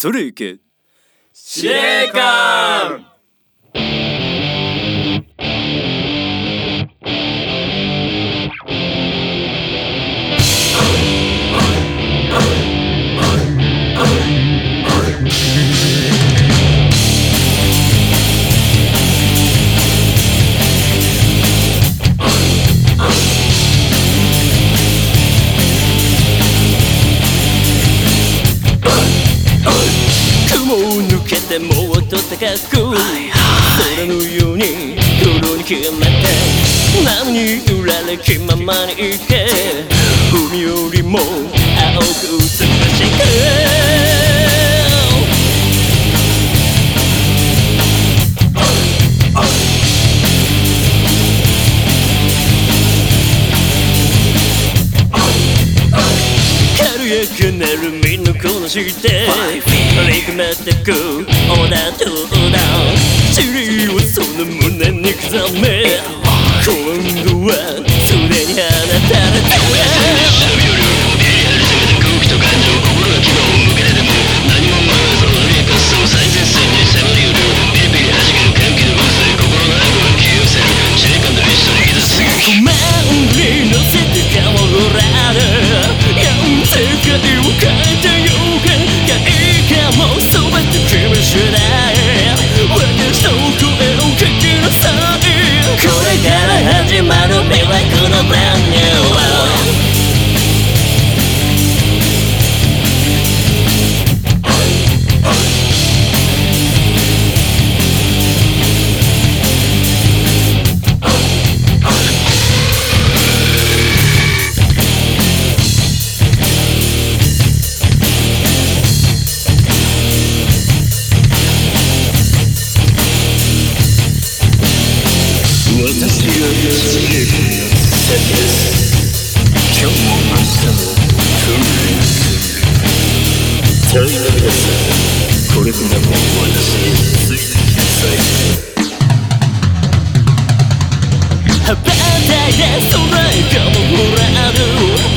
それいけ。司令官と高く空のように心に決めて波に揺られ気ままにいて海よりも青く美しく。身のこなして力まってくオーダーとオーダー塵をその胸に刻め。今度はすでに放たれて。私が司令官の先です今日も明日も訓練する隊員の皆さんこれからも私についてきなさい羽ばたいて空へかもらる